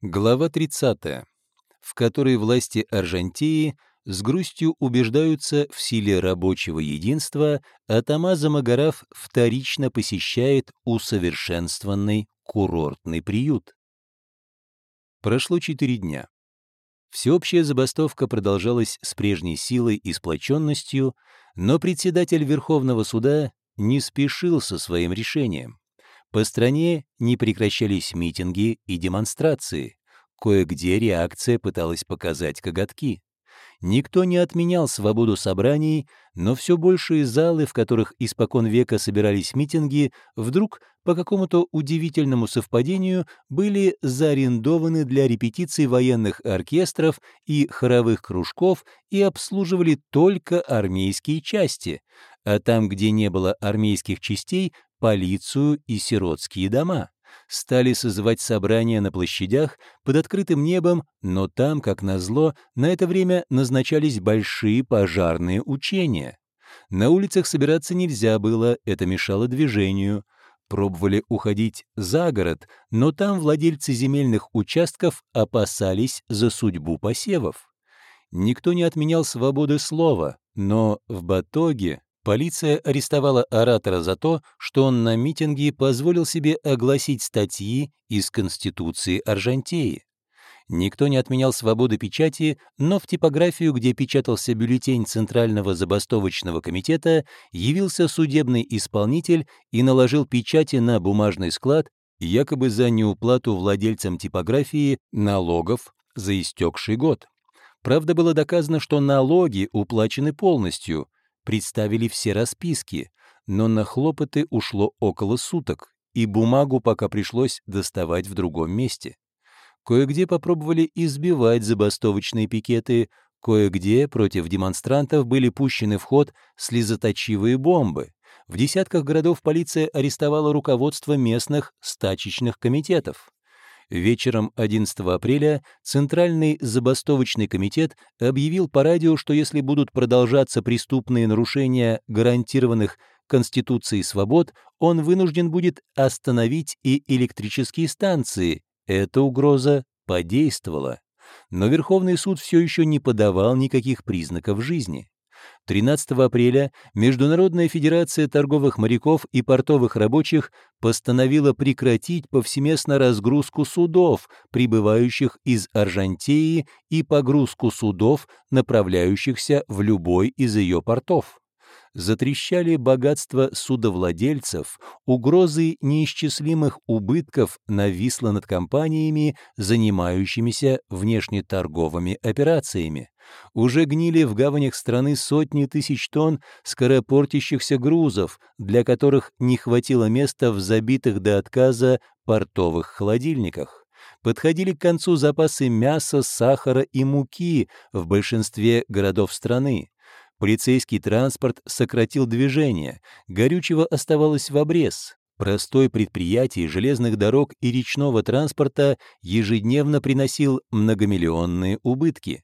Глава 30, в которой власти Аржантии с грустью убеждаются в силе рабочего единства, а Тамаза Магараф вторично посещает усовершенствованный курортный приют. Прошло четыре дня. Всеобщая забастовка продолжалась с прежней силой и сплоченностью, но председатель Верховного суда не спешил со своим решением. По стране не прекращались митинги и демонстрации. Кое-где реакция пыталась показать коготки. Никто не отменял свободу собраний, но все большие залы, в которых испокон века собирались митинги, вдруг по какому-то удивительному совпадению были заарендованы для репетиций военных оркестров и хоровых кружков и обслуживали только армейские части, а там, где не было армейских частей, полицию и сиротские дома. Стали созывать собрания на площадях под открытым небом, но там, как назло, на это время назначались большие пожарные учения. На улицах собираться нельзя было, это мешало движению. Пробовали уходить за город, но там владельцы земельных участков опасались за судьбу посевов. Никто не отменял свободы слова, но в Батоге Полиция арестовала оратора за то, что он на митинге позволил себе огласить статьи из Конституции Аржантеи. Никто не отменял свободы печати, но в типографию, где печатался бюллетень Центрального забастовочного комитета, явился судебный исполнитель и наложил печати на бумажный склад, якобы за неуплату владельцам типографии налогов за истекший год. Правда, было доказано, что налоги уплачены полностью — представили все расписки, но на хлопоты ушло около суток, и бумагу пока пришлось доставать в другом месте. Кое-где попробовали избивать забастовочные пикеты, кое-где против демонстрантов были пущены в ход слезоточивые бомбы. В десятках городов полиция арестовала руководство местных стачечных комитетов. Вечером 11 апреля Центральный забастовочный комитет объявил по радио, что если будут продолжаться преступные нарушения гарантированных Конституцией свобод, он вынужден будет остановить и электрические станции. Эта угроза подействовала. Но Верховный суд все еще не подавал никаких признаков жизни. 13 апреля Международная федерация торговых моряков и портовых рабочих постановила прекратить повсеместно разгрузку судов, прибывающих из Аржантеи, и погрузку судов, направляющихся в любой из ее портов затрещали богатства судовладельцев, угрозы неисчислимых убытков нависло над компаниями, занимающимися внешнеторговыми операциями. Уже гнили в гаванях страны сотни тысяч тонн скоропортящихся грузов, для которых не хватило места в забитых до отказа портовых холодильниках подходили к концу запасы мяса, сахара и муки в большинстве городов страны. Полицейский транспорт сократил движение, горючего оставалось в обрез. Простой предприятий железных дорог и речного транспорта ежедневно приносил многомиллионные убытки.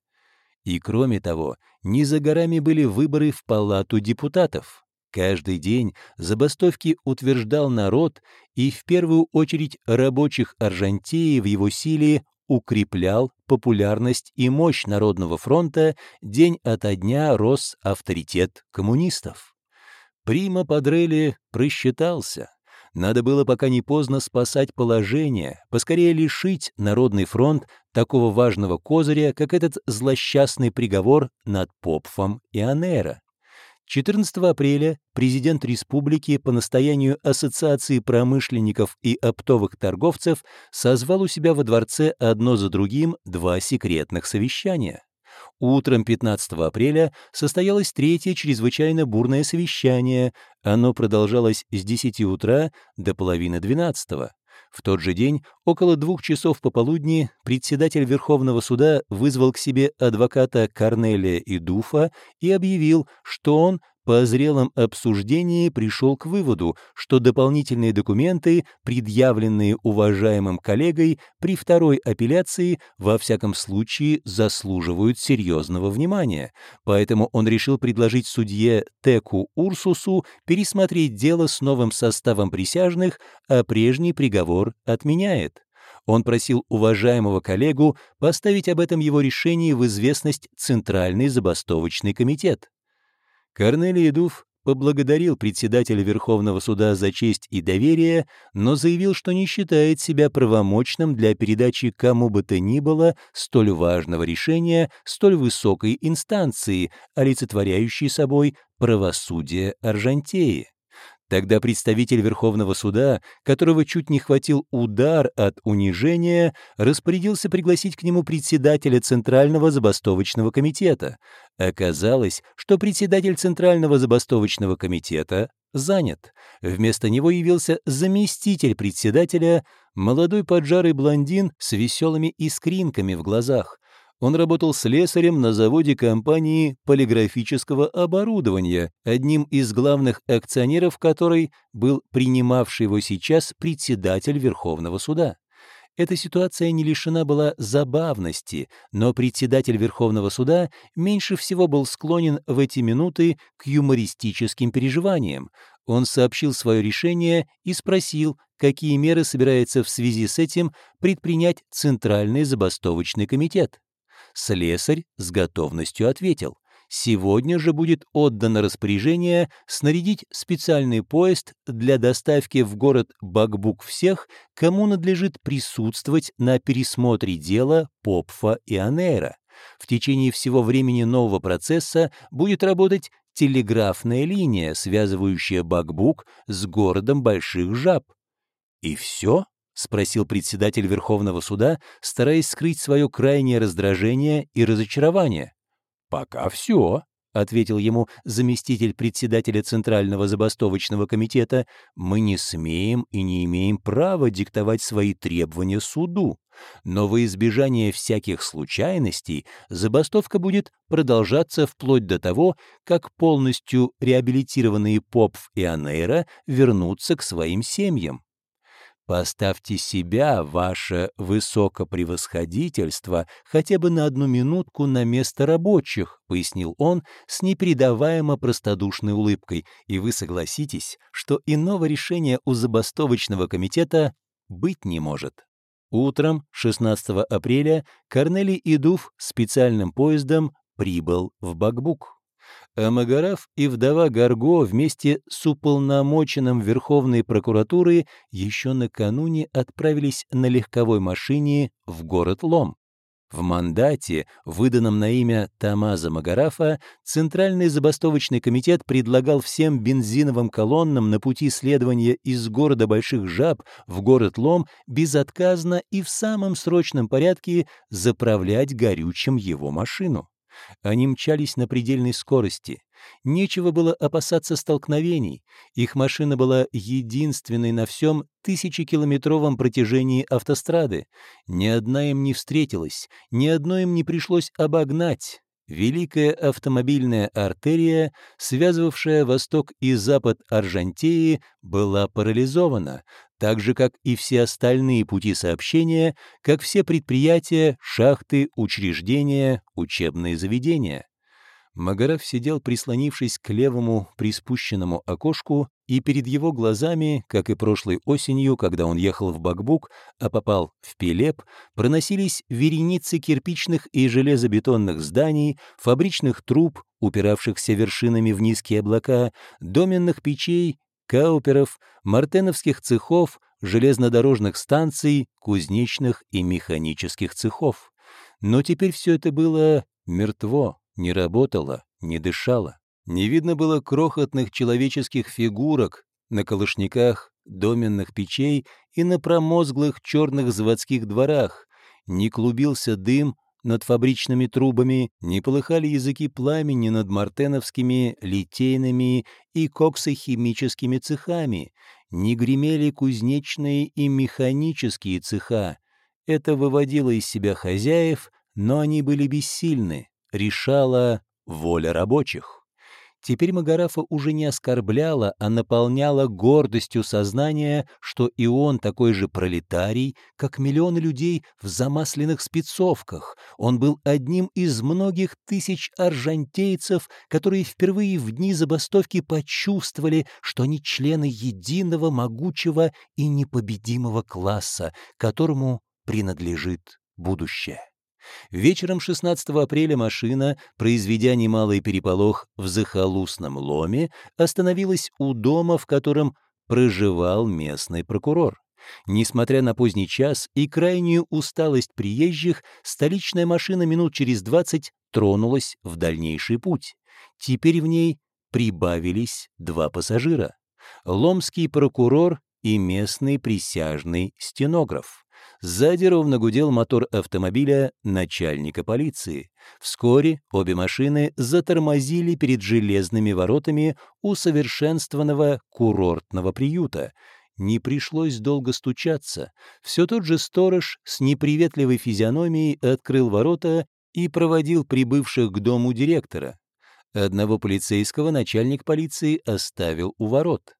И кроме того, не за горами были выборы в палату депутатов. Каждый день забастовки утверждал народ, и в первую очередь рабочих Аржантеи в его силе укреплял популярность и мощь Народного фронта, день ото дня рос авторитет коммунистов. Прима Падрелли просчитался. Надо было пока не поздно спасать положение, поскорее лишить Народный фронт такого важного козыря, как этот злосчастный приговор над Попфом и Анера. 14 апреля президент республики по настоянию Ассоциации промышленников и оптовых торговцев созвал у себя во дворце одно за другим два секретных совещания. Утром 15 апреля состоялось третье чрезвычайно бурное совещание. Оно продолжалось с 10 утра до половины 12. В тот же день, около двух часов пополудни, председатель Верховного суда вызвал к себе адвоката Корнелия Идуфа и объявил, что он по зрелом обсуждении пришел к выводу, что дополнительные документы, предъявленные уважаемым коллегой при второй апелляции, во всяком случае заслуживают серьезного внимания. Поэтому он решил предложить судье Теку Урсусу пересмотреть дело с новым составом присяжных, а прежний приговор отменяет. Он просил уважаемого коллегу поставить об этом его решении в известность Центральный забастовочный комитет. Корнелий Дуф поблагодарил председателя Верховного суда за честь и доверие, но заявил, что не считает себя правомочным для передачи кому бы то ни было столь важного решения столь высокой инстанции, олицетворяющей собой правосудие Аржантеи. Тогда представитель Верховного суда, которого чуть не хватил удар от унижения, распорядился пригласить к нему председателя Центрального забастовочного комитета. Оказалось, что председатель Центрального забастовочного комитета занят. Вместо него явился заместитель председателя, молодой поджарый блондин с веселыми искринками в глазах. Он работал слесарем на заводе компании полиграфического оборудования, одним из главных акционеров которой был принимавший его сейчас председатель Верховного суда. Эта ситуация не лишена была забавности, но председатель Верховного суда меньше всего был склонен в эти минуты к юмористическим переживаниям. Он сообщил свое решение и спросил, какие меры собирается в связи с этим предпринять Центральный забастовочный комитет. Слесарь с готовностью ответил. Сегодня же будет отдано распоряжение снарядить специальный поезд для доставки в город Бакбук всех, кому надлежит присутствовать на пересмотре дела Попфа и Анейра. В течение всего времени нового процесса будет работать телеграфная линия, связывающая Бакбук с городом Больших Жаб. И все? — спросил председатель Верховного суда, стараясь скрыть свое крайнее раздражение и разочарование. «Пока все», — ответил ему заместитель председателя Центрального забастовочного комитета, «мы не смеем и не имеем права диктовать свои требования суду. Но во избежание всяких случайностей забастовка будет продолжаться вплоть до того, как полностью реабилитированные Попф и Анейра вернутся к своим семьям. Поставьте себя, ваше высокопревосходительство, хотя бы на одну минутку на место рабочих, пояснил он с непередаваемо простодушной улыбкой, и вы согласитесь, что иного решения у забастовочного комитета быть не может. Утром 16 апреля Корнелий Идув специальным поездом прибыл в Бакбук а Магараф и вдова Гарго вместе с уполномоченным Верховной прокуратуры еще накануне отправились на легковой машине в город Лом. В мандате, выданном на имя Тамаза Магарафа, Центральный забастовочный комитет предлагал всем бензиновым колоннам на пути следования из города Больших Жаб в город Лом безотказно и в самом срочном порядке заправлять горючим его машину. Они мчались на предельной скорости. Нечего было опасаться столкновений. Их машина была единственной на всем тысячекилометровом протяжении автострады. Ни одна им не встретилась, ни одной им не пришлось обогнать. Великая автомобильная артерия, связывавшая восток и запад Аржантеи, была парализована, так же, как и все остальные пути сообщения, как все предприятия, шахты, учреждения, учебные заведения. Магараф сидел, прислонившись к левому приспущенному окошку, и перед его глазами, как и прошлой осенью, когда он ехал в Бакбук, а попал в Пелеп, проносились вереницы кирпичных и железобетонных зданий, фабричных труб, упиравшихся вершинами в низкие облака, доменных печей, кауперов, мартеновских цехов, железнодорожных станций, кузнечных и механических цехов. Но теперь все это было мертво не работала, не дышала. Не видно было крохотных человеческих фигурок на колышниках доменных печей и на промозглых черных заводских дворах. Не клубился дым над фабричными трубами, не полыхали языки пламени над мартеновскими, литейными и коксохимическими цехами, не гремели кузнечные и механические цеха. Это выводило из себя хозяев, но они были бессильны решала воля рабочих. Теперь Магарафа уже не оскорбляла, а наполняла гордостью сознания, что и он такой же пролетарий, как миллионы людей в замасленных спецовках. Он был одним из многих тысяч аржантейцев, которые впервые в дни забастовки почувствовали, что они члены единого, могучего и непобедимого класса, которому принадлежит будущее. Вечером 16 апреля машина, произведя немалый переполох в захолустном ломе, остановилась у дома, в котором проживал местный прокурор. Несмотря на поздний час и крайнюю усталость приезжих, столичная машина минут через 20 тронулась в дальнейший путь. Теперь в ней прибавились два пассажира. Ломский прокурор и местный присяжный стенограф. Сзади ровно гудел мотор автомобиля начальника полиции. Вскоре обе машины затормозили перед железными воротами усовершенствованного курортного приюта. Не пришлось долго стучаться. Все тот же сторож с неприветливой физиономией открыл ворота и проводил прибывших к дому директора. Одного полицейского начальник полиции оставил у ворот.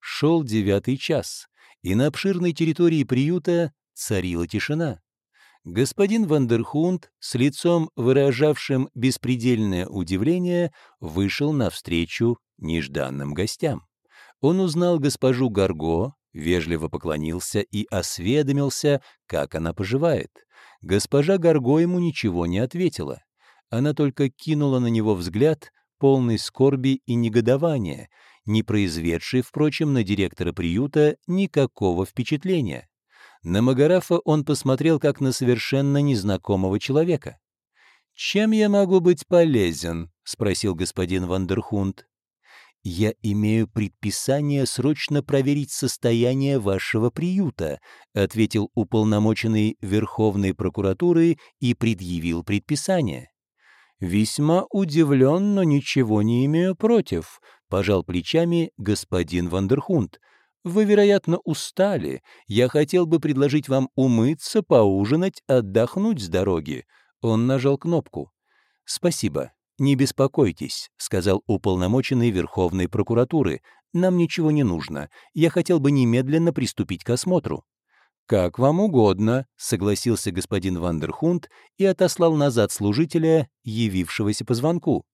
Шел девятый час, и на обширной территории приюта царила тишина. Господин Вандерхунд, с лицом выражавшим беспредельное удивление, вышел навстречу нежданным гостям. Он узнал госпожу Гарго, вежливо поклонился и осведомился, как она поживает. Госпожа Гарго ему ничего не ответила. Она только кинула на него взгляд, полный скорби и негодования, не произведший, впрочем, на директора приюта никакого впечатления. На Магарафа он посмотрел как на совершенно незнакомого человека. «Чем я могу быть полезен?» — спросил господин Вандерхунд. «Я имею предписание срочно проверить состояние вашего приюта», — ответил уполномоченный Верховной прокуратуры и предъявил предписание. «Весьма удивлен, но ничего не имею против», — пожал плечами господин Вандерхунд. Вы, вероятно, устали. Я хотел бы предложить вам умыться, поужинать, отдохнуть с дороги». Он нажал кнопку. «Спасибо. Не беспокойтесь», — сказал уполномоченный Верховной прокуратуры. «Нам ничего не нужно. Я хотел бы немедленно приступить к осмотру». «Как вам угодно», — согласился господин Вандерхунд и отослал назад служителя, явившегося по звонку.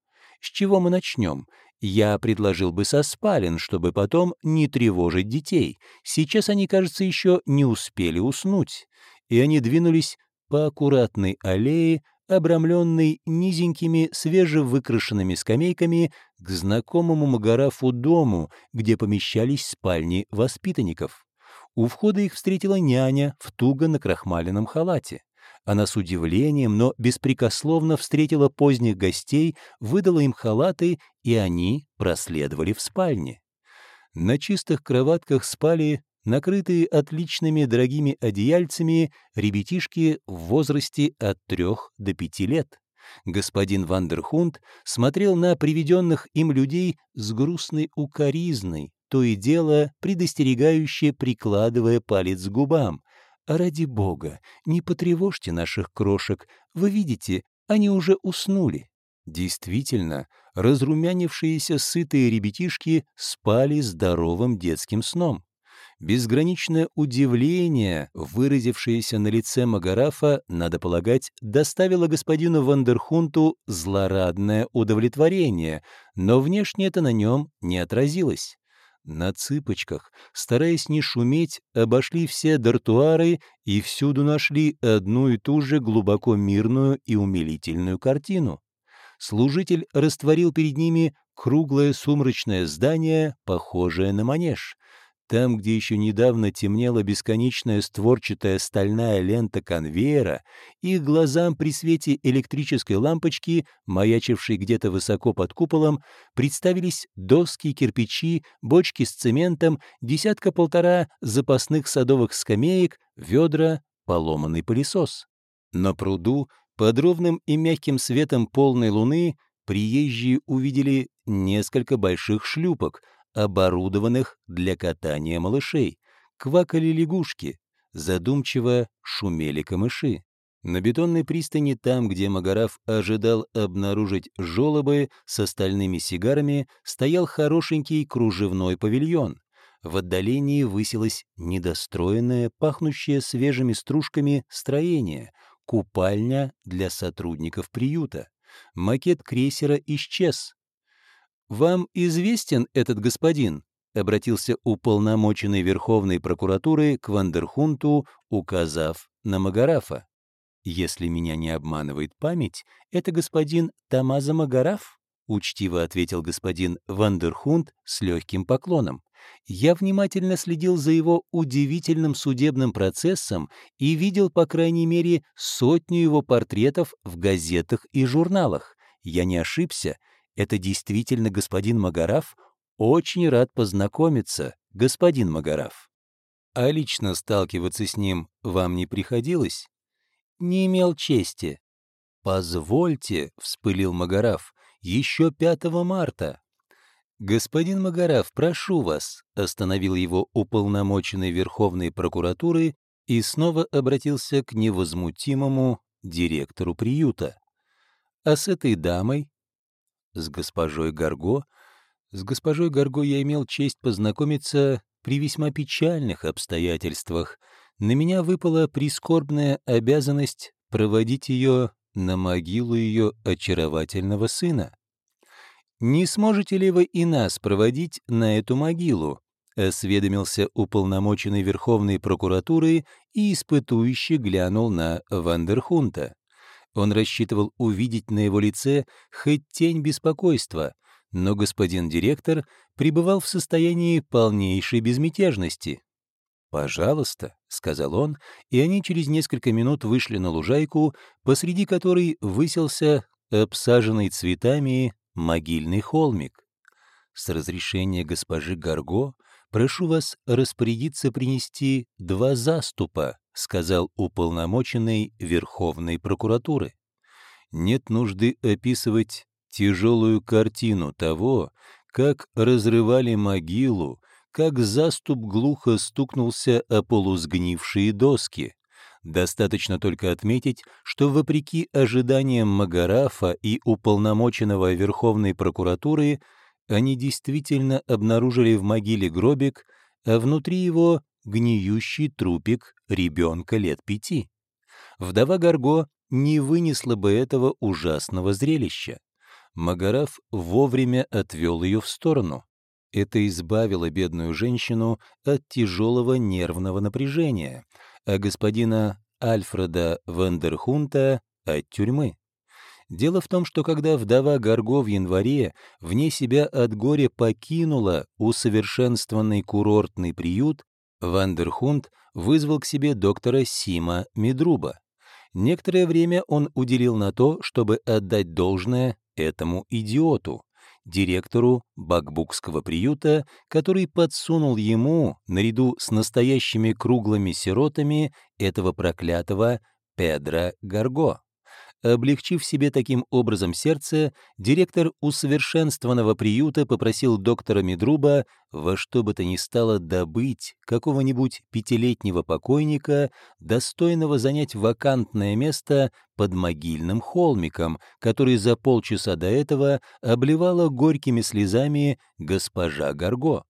«С чего мы начнем? Я предложил бы со спален, чтобы потом не тревожить детей. Сейчас они, кажется, еще не успели уснуть. И они двинулись по аккуратной аллее, обрамленной низенькими свежевыкрашенными скамейками, к знакомому Магарафу дому, где помещались спальни воспитанников. У входа их встретила няня в туго накрахмаленном халате. Она с удивлением, но беспрекословно встретила поздних гостей, выдала им халаты, и они проследовали в спальне. На чистых кроватках спали накрытые отличными дорогими одеяльцами ребятишки в возрасте от трех до пяти лет. Господин Вандерхунд смотрел на приведенных им людей с грустной укоризной, то и дело предостерегающе прикладывая палец к губам. Ради бога, не потревожьте наших крошек. Вы видите, они уже уснули. Действительно, разрумянившиеся сытые ребятишки спали здоровым детским сном. Безграничное удивление, выразившееся на лице Магарафа, надо полагать, доставило господину Вандерхунту злорадное удовлетворение, но внешне это на нем не отразилось. На цыпочках, стараясь не шуметь, обошли все дартуары и всюду нашли одну и ту же глубоко мирную и умилительную картину. Служитель растворил перед ними круглое сумрачное здание, похожее на манеж. Там, где еще недавно темнела бесконечная створчатая стальная лента конвейера, их глазам при свете электрической лампочки, маячившей где-то высоко под куполом, представились доски, кирпичи, бочки с цементом, десятка-полтора запасных садовых скамеек, ведра, поломанный пылесос. На пруду, под ровным и мягким светом полной луны, приезжие увидели несколько больших шлюпок — оборудованных для катания малышей. Квакали лягушки, задумчиво шумели камыши. На бетонной пристани, там, где Магараф ожидал обнаружить жолобы с остальными сигарами, стоял хорошенький кружевной павильон. В отдалении высилось недостроенное, пахнущее свежими стружками строение, купальня для сотрудников приюта. Макет крейсера исчез, «Вам известен этот господин?» — обратился уполномоченный Верховной прокуратуры к Вандерхунту, указав на Магарафа. «Если меня не обманывает память, это господин Тамаза Магараф?» — учтиво ответил господин Вандерхунд с легким поклоном. «Я внимательно следил за его удивительным судебным процессом и видел, по крайней мере, сотню его портретов в газетах и журналах. Я не ошибся, это действительно господин Магараф? Очень рад познакомиться, господин Магараф». «А лично сталкиваться с ним вам не приходилось?» не имел чести. «Позвольте», — вспылил Магараф, — «еще 5 марта». «Господин Магараф, прошу вас», — остановил его уполномоченный Верховной прокуратуры и снова обратился к невозмутимому директору приюта. «А с этой дамой?» «С госпожой Гарго?» «С госпожой Гарго я имел честь познакомиться при весьма печальных обстоятельствах на меня выпала прискорбная обязанность проводить ее на могилу ее очаровательного сына. «Не сможете ли вы и нас проводить на эту могилу?» — осведомился уполномоченный Верховной прокуратуры и испытующе глянул на Вандерхунта. Он рассчитывал увидеть на его лице хоть тень беспокойства, но господин директор пребывал в состоянии полнейшей безмятежности. «Пожалуйста», — сказал он, и они через несколько минут вышли на лужайку, посреди которой высился обсаженный цветами могильный холмик. «С разрешения госпожи Гарго прошу вас распорядиться принести два заступа», — сказал уполномоченный Верховной прокуратуры. «Нет нужды описывать тяжелую картину того, как разрывали могилу, как заступ глухо стукнулся о полусгнившие доски. Достаточно только отметить, что вопреки ожиданиям Магарафа и уполномоченного Верховной прокуратуры, они действительно обнаружили в могиле гробик, а внутри его гниющий трупик ребенка лет пяти. Вдова Гарго не вынесла бы этого ужасного зрелища. Магараф вовремя отвел ее в сторону. Это избавило бедную женщину от тяжелого нервного напряжения, а господина Альфреда Вандерхунта — от тюрьмы. Дело в том, что когда вдова Гарго в январе вне себя от горя покинула усовершенствованный курортный приют, Вандерхунд вызвал к себе доктора Сима Медруба. Некоторое время он уделил на то, чтобы отдать должное этому идиоту директору бакбукского приюта, который подсунул ему, наряду с настоящими круглыми сиротами, этого проклятого Педро Гарго. Облегчив себе таким образом сердце, директор усовершенствованного приюта попросил доктора Медруба во что бы то ни стало добыть какого-нибудь пятилетнего покойника, достойного занять вакантное место под могильным холмиком, который за полчаса до этого обливала горькими слезами госпожа Гарго.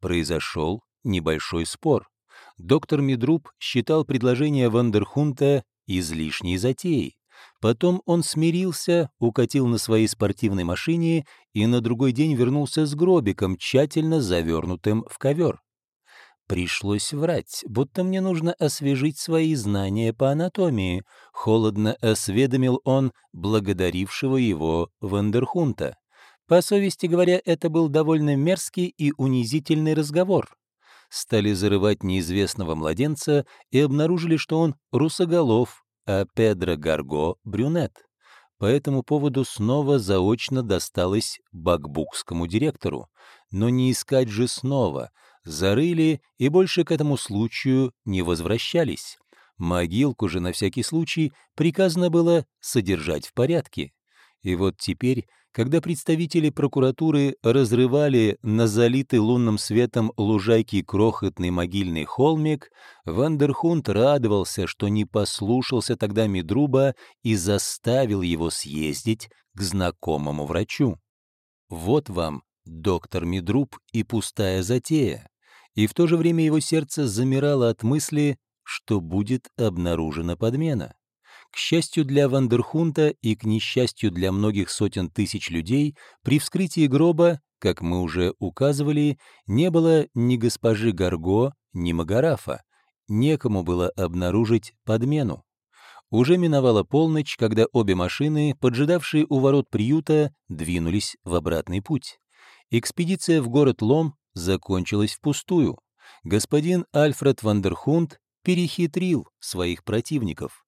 Произошел небольшой спор. Доктор Медруб считал предложение Вандерхунта излишней затеей. Потом он смирился, укатил на своей спортивной машине и на другой день вернулся с гробиком, тщательно завернутым в ковер. Пришлось врать, будто мне нужно освежить свои знания по анатомии. Холодно осведомил он благодарившего его Вандерхунта. По совести говоря, это был довольно мерзкий и унизительный разговор. Стали зарывать неизвестного младенца и обнаружили, что он русоголов, а Педро Гарго — брюнет. По этому поводу снова заочно досталось бакбукскому директору. Но не искать же снова. Зарыли и больше к этому случаю не возвращались. Могилку же на всякий случай приказано было содержать в порядке. И вот теперь когда представители прокуратуры разрывали на залитый лунным светом лужайки крохотный могильный холмик, Вандерхунд радовался, что не послушался тогда Медруба и заставил его съездить к знакомому врачу. Вот вам, доктор Медруб, и пустая затея. И в то же время его сердце замирало от мысли, что будет обнаружена подмена. К счастью для Вандерхунта и к несчастью для многих сотен тысяч людей, при вскрытии гроба, как мы уже указывали, не было ни госпожи Гарго, ни Магарафа, некому было обнаружить подмену. Уже миновала полночь, когда обе машины, поджидавшие у ворот приюта, двинулись в обратный путь. Экспедиция в город Лом закончилась впустую. Господин Альфред Вандерхунд перехитрил своих противников.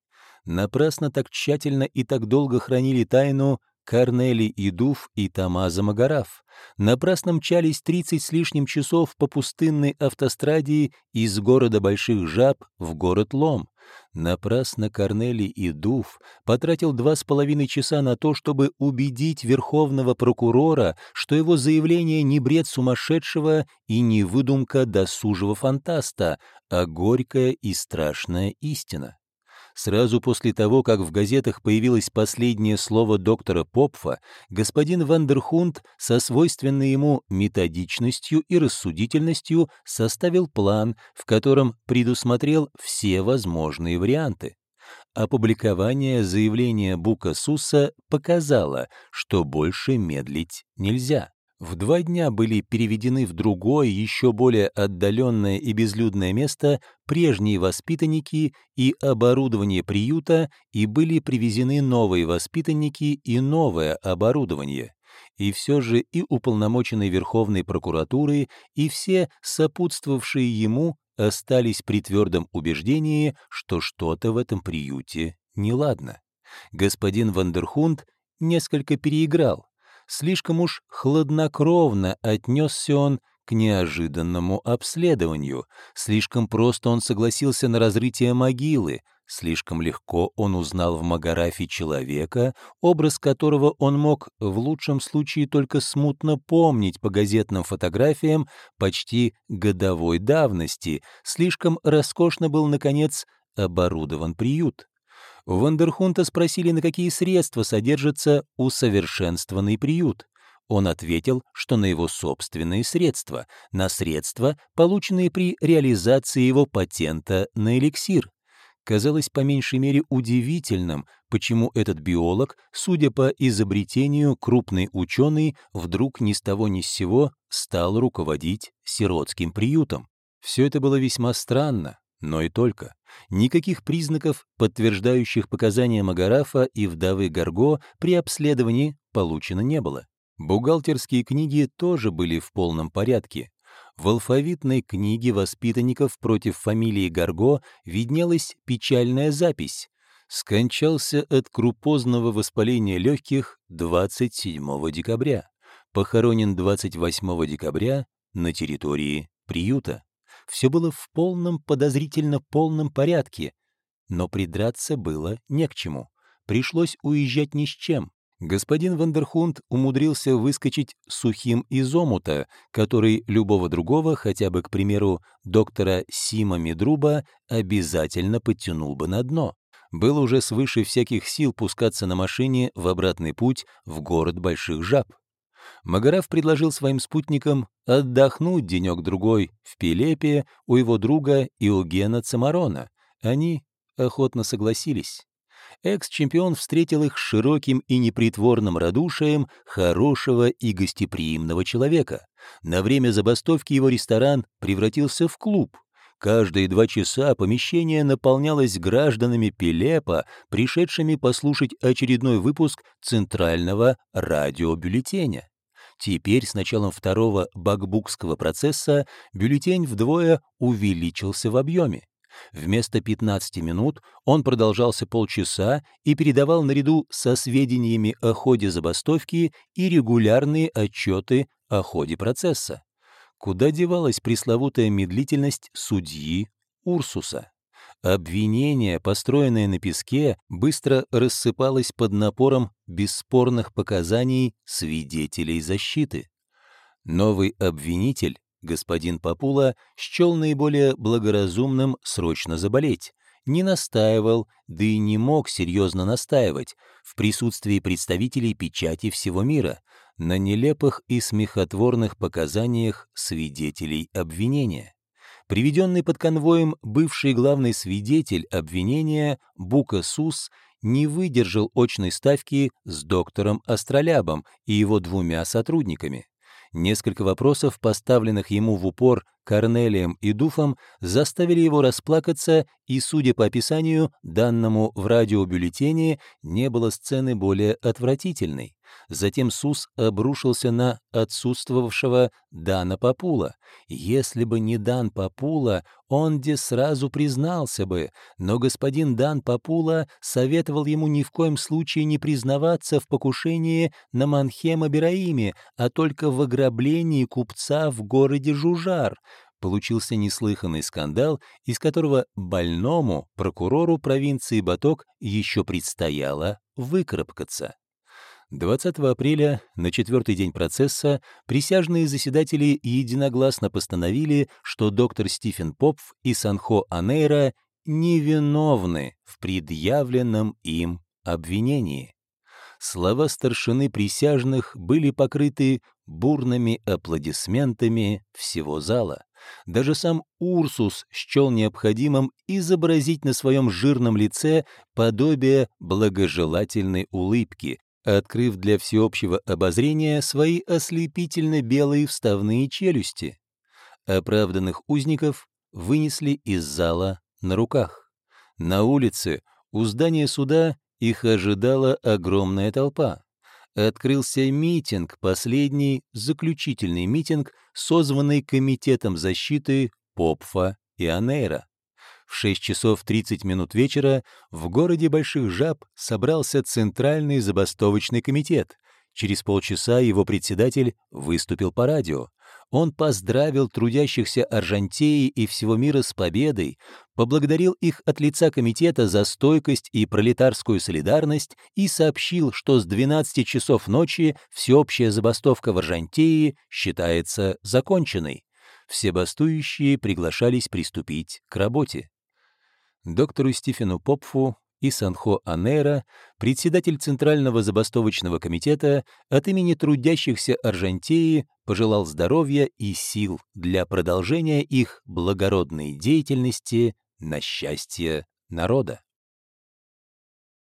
Напрасно так тщательно и так долго хранили тайну Корнели Идуф и Тамаза Магараф. Напрасно мчались 30 с лишним часов по пустынной автостраде из города Больших Жаб в город Лом. Напрасно Корнели Идуф потратил два с половиной часа на то, чтобы убедить верховного прокурора, что его заявление не бред сумасшедшего и не выдумка досужего фантаста, а горькая и страшная истина. Сразу после того, как в газетах появилось последнее слово доктора Попфа, господин Вандерхунд со свойственной ему методичностью и рассудительностью составил план, в котором предусмотрел все возможные варианты. Опубликование заявления Бука Суса показало, что больше медлить нельзя. В два дня были переведены в другое, еще более отдаленное и безлюдное место прежние воспитанники и оборудование приюта, и были привезены новые воспитанники и новое оборудование. И все же и уполномоченный Верховной прокуратуры, и все сопутствовавшие ему остались при твердом убеждении, что что-то в этом приюте неладно. Господин Вандерхунд несколько переиграл, Слишком уж хладнокровно отнесся он к неожиданному обследованию, слишком просто он согласился на разрытие могилы, слишком легко он узнал в Магарафе человека, образ которого он мог в лучшем случае только смутно помнить по газетным фотографиям почти годовой давности, слишком роскошно был, наконец, оборудован приют. Вандерхунта спросили, на какие средства содержится усовершенствованный приют. Он ответил, что на его собственные средства, на средства, полученные при реализации его патента на эликсир. Казалось по меньшей мере удивительным, почему этот биолог, судя по изобретению, крупный ученый, вдруг ни с того ни с сего стал руководить сиротским приютом. Все это было весьма странно, но и только. Никаких признаков, подтверждающих показания Магарафа и вдовы Гарго, при обследовании получено не было. Бухгалтерские книги тоже были в полном порядке. В алфавитной книге воспитанников против фамилии Гарго виднелась печальная запись. Скончался от крупозного воспаления легких 27 декабря. Похоронен 28 декабря на территории приюта. Все было в полном, подозрительно полном порядке, но придраться было не к чему. Пришлось уезжать ни с чем. Господин Вандерхунд умудрился выскочить сухим из омута, который любого другого, хотя бы, к примеру, доктора Сима Медруба, обязательно подтянул бы на дно. Было уже свыше всяких сил пускаться на машине в обратный путь в город Больших Жаб. Магараф предложил своим спутникам отдохнуть денек-другой в Пилепе у его друга Иогена Цамарона. Они охотно согласились. Экс-чемпион встретил их широким и непритворным радушием хорошего и гостеприимного человека. На время забастовки его ресторан превратился в клуб. Каждые два часа помещение наполнялось гражданами Пилепа, пришедшими послушать очередной выпуск центрального радиобюллетеня. Теперь с началом второго бакбукского процесса бюллетень вдвое увеличился в объеме. Вместо 15 минут он продолжался полчаса и передавал наряду со сведениями о ходе забастовки и регулярные отчеты о ходе процесса. Куда девалась пресловутая медлительность судьи Урсуса? Обвинение, построенное на песке, быстро рассыпалось под напором бесспорных показаний свидетелей защиты. Новый обвинитель, господин Папула, счел наиболее благоразумным срочно заболеть, не настаивал, да и не мог серьезно настаивать в присутствии представителей печати всего мира на нелепых и смехотворных показаниях свидетелей обвинения. Приведенный под конвоем бывший главный свидетель обвинения Бука Сус не выдержал очной ставки с доктором Астролябом и его двумя сотрудниками. Несколько вопросов, поставленных ему в упор Корнелием и Дуфом заставили его расплакаться, и, судя по описанию, данному в радиобюллетене, не было сцены более отвратительной. Затем Сус обрушился на отсутствовавшего Дана Папула. Если бы не Дан Папула, он где сразу признался бы, но господин Дан Папула советовал ему ни в коем случае не признаваться в покушении на Манхема Бераиме, а только в ограблении купца в городе Жужар. Получился неслыханный скандал, из которого больному прокурору провинции Баток еще предстояло выкарабкаться. 20 апреля, на четвертый день процесса, присяжные заседатели единогласно постановили, что доктор Стивен Попф и Санхо Анейра невиновны в предъявленном им обвинении. Слова старшины присяжных были покрыты бурными аплодисментами всего зала. Даже сам Урсус счел необходимым изобразить на своем жирном лице подобие благожелательной улыбки, открыв для всеобщего обозрения свои ослепительно белые вставные челюсти. Оправданных узников вынесли из зала на руках. На улице, у здания суда, их ожидала огромная толпа. Открылся митинг, последний, заключительный митинг, созванный Комитетом защиты Попфа и Анейра. В 6 часов 30 минут вечера в городе Больших Жаб собрался Центральный забастовочный комитет. Через полчаса его председатель выступил по радио. Он поздравил трудящихся Аржантеи и всего мира с победой, поблагодарил их от лица комитета за стойкость и пролетарскую солидарность и сообщил, что с 12 часов ночи всеобщая забастовка в Аржантеи считается законченной. Все бастующие приглашались приступить к работе доктору Стивену Попфу и Санхо Анера, председатель Центрального забастовочного комитета, от имени трудящихся Аржантеи пожелал здоровья и сил для продолжения их благородной деятельности на счастье народа.